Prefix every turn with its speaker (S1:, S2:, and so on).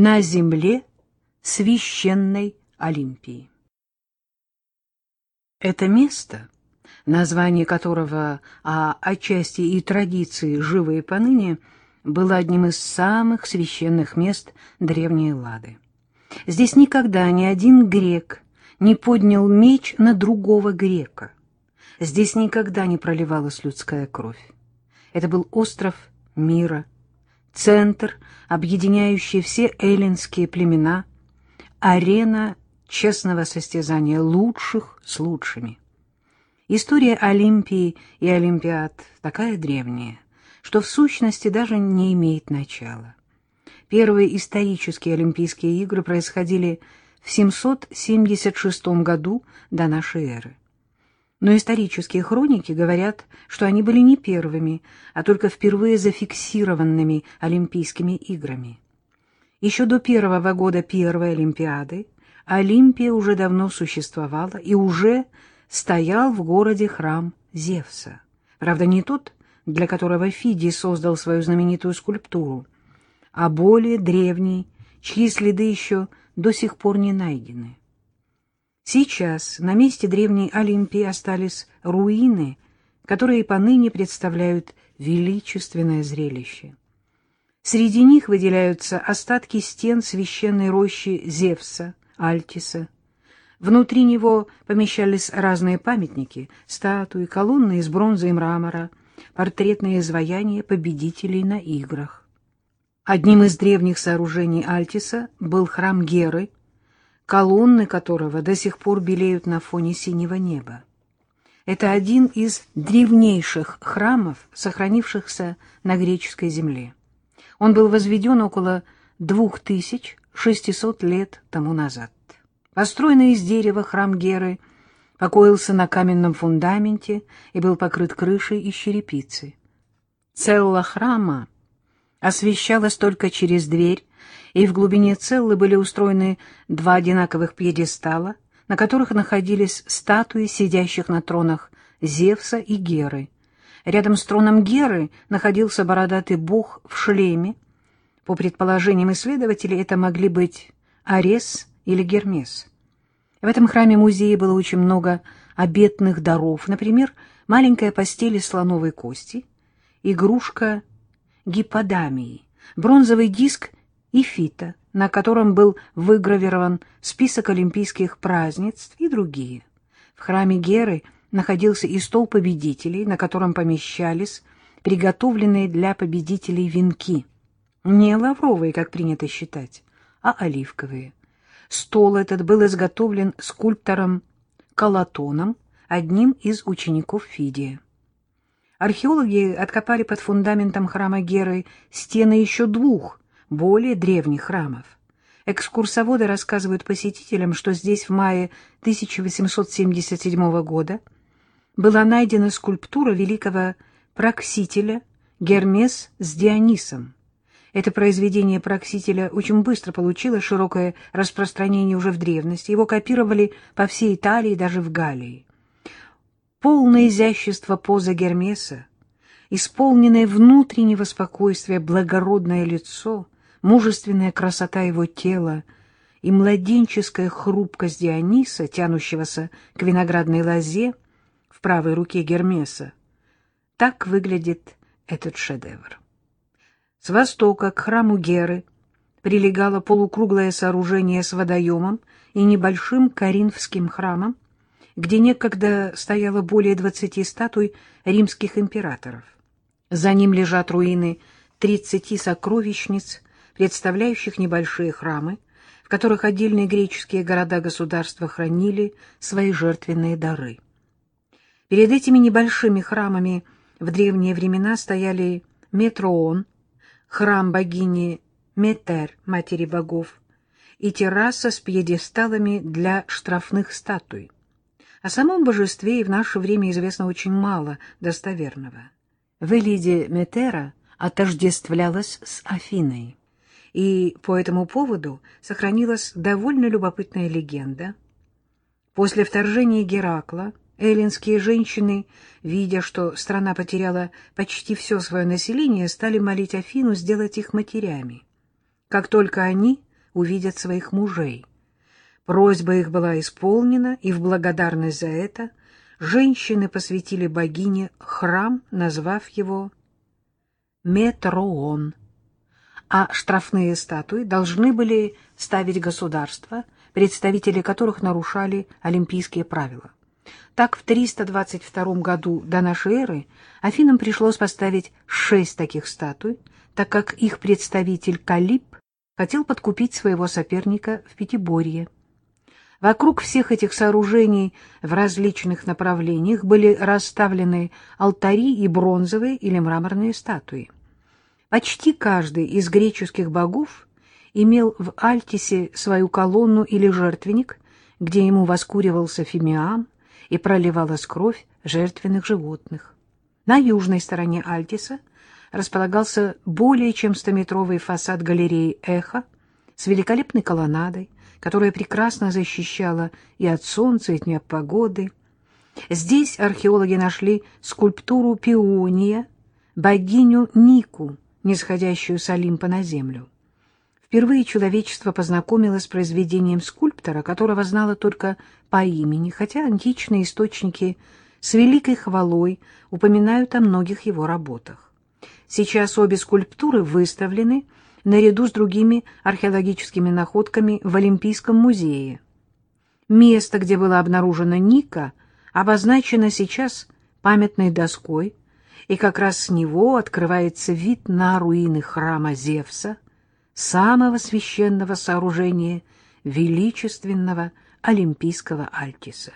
S1: на земле священной Олимпии. Это место, название которого, а отчасти и традиции, живые поныне, было одним из самых священных мест древней Лады. Здесь никогда ни один грек не поднял меч на другого грека. Здесь никогда не проливалась людская кровь. Это был остров мира, центр, объединяющий все эллинские племена, арена честного состязания лучших с лучшими. История Олимпии и Олимпиад такая древняя, что в сущности даже не имеет начала. Первые исторические Олимпийские игры происходили в 776 году до нашей эры. Но исторические хроники говорят, что они были не первыми, а только впервые зафиксированными Олимпийскими играми. Еще до первого года первой Олимпиады Олимпия уже давно существовала и уже стоял в городе храм Зевса. Правда, не тот, для которого Фидий создал свою знаменитую скульптуру, а более древний, чьи следы еще до сих пор не найдены. Сейчас на месте древней Олимпии остались руины, которые поныне представляют величественное зрелище. Среди них выделяются остатки стен священной рощи Зевса, Альтиса. Внутри него помещались разные памятники, статуи, колонны из бронзы и мрамора, портретные изваяния победителей на играх. Одним из древних сооружений Альтиса был храм Геры, колонны которого до сих пор белеют на фоне синего неба. Это один из древнейших храмов, сохранившихся на греческой земле. Он был возведен около 2600 лет тому назад. Построенный из дерева храм Геры покоился на каменном фундаменте и был покрыт крышей из черепицы. Целла храма освещалась только через дверь, и в глубине целлы были устроены два одинаковых пьедестала, на которых находились статуи сидящих на тронах Зевса и Геры. Рядом с троном Геры находился бородатый бог в шлеме. По предположениям исследователей, это могли быть Арес или Гермес. В этом храме-музее было очень много обетных даров, например, маленькая постель из слоновой кости, игрушка гиподамии, бронзовый диск Ифита, на котором был выгравирован список олимпийских празднеств и другие. В храме Геры находился и стол победителей, на котором помещались приготовленные для победителей венки. Не лавровые, как принято считать, а оливковые. Стол этот был изготовлен скульптором Калатоном, одним из учеников Фидия. Археологи откопали под фундаментом храма Геры стены еще двух более древних храмов. Экскурсоводы рассказывают посетителям, что здесь в мае 1877 года была найдена скульптура великого Проксителя Гермес с Дионисом. Это произведение Проксителя очень быстро получило широкое распространение уже в древности. Его копировали по всей Италии, даже в Галлии. Полное изящество поза Гермеса, исполненное внутреннего спокойствия благородное лицо — мужественная красота его тела и младенческая хрупкость Диониса, тянущегося к виноградной лозе в правой руке Гермеса. Так выглядит этот шедевр. С востока к храму Геры прилегало полукруглое сооружение с водоемом и небольшим коринфским храмом, где некогда стояло более двадцати статуй римских императоров. За ним лежат руины тридцати сокровищниц представляющих небольшие храмы, в которых отдельные греческие города-государства хранили свои жертвенные дары. Перед этими небольшими храмами в древние времена стояли Метроон, храм богини Метер, матери богов, и терраса с пьедесталами для штрафных статуй. О самом божестве и в наше время известно очень мало достоверного. В Элиде Метера отождествлялась с Афиной и по этому поводу сохранилась довольно любопытная легенда. После вторжения Геракла эллинские женщины, видя, что страна потеряла почти все свое население, стали молить Афину сделать их матерями. Как только они увидят своих мужей. Просьба их была исполнена, и в благодарность за это женщины посвятили богине храм, назвав его Метроон, а штрафные статуи должны были ставить государства, представители которых нарушали олимпийские правила. Так в 322 году до нашей эры Афинам пришлось поставить шесть таких статуй, так как их представитель Калип хотел подкупить своего соперника в Пятиборье. Вокруг всех этих сооружений в различных направлениях были расставлены алтари и бронзовые или мраморные статуи. Почти каждый из греческих богов имел в Альтисе свою колонну или жертвенник, где ему воскуривался фимиам и проливалась кровь жертвенных животных. На южной стороне Альтиса располагался более чем стометровый фасад галереи «Эхо» с великолепной колоннадой, которая прекрасно защищала и от солнца, и от непогоды. Здесь археологи нашли скульптуру Пиония, богиню Нику, нисходящую с Олимпа на землю. Впервые человечество познакомилось с произведением скульптора, которого знало только по имени, хотя античные источники с великой хвалой упоминают о многих его работах. Сейчас обе скульптуры выставлены наряду с другими археологическими находками в Олимпийском музее. Место, где была обнаружена Ника, обозначено сейчас памятной доской, и как раз с него открывается вид на руины храма Зевса, самого священного сооружения величественного Олимпийского Альтиса.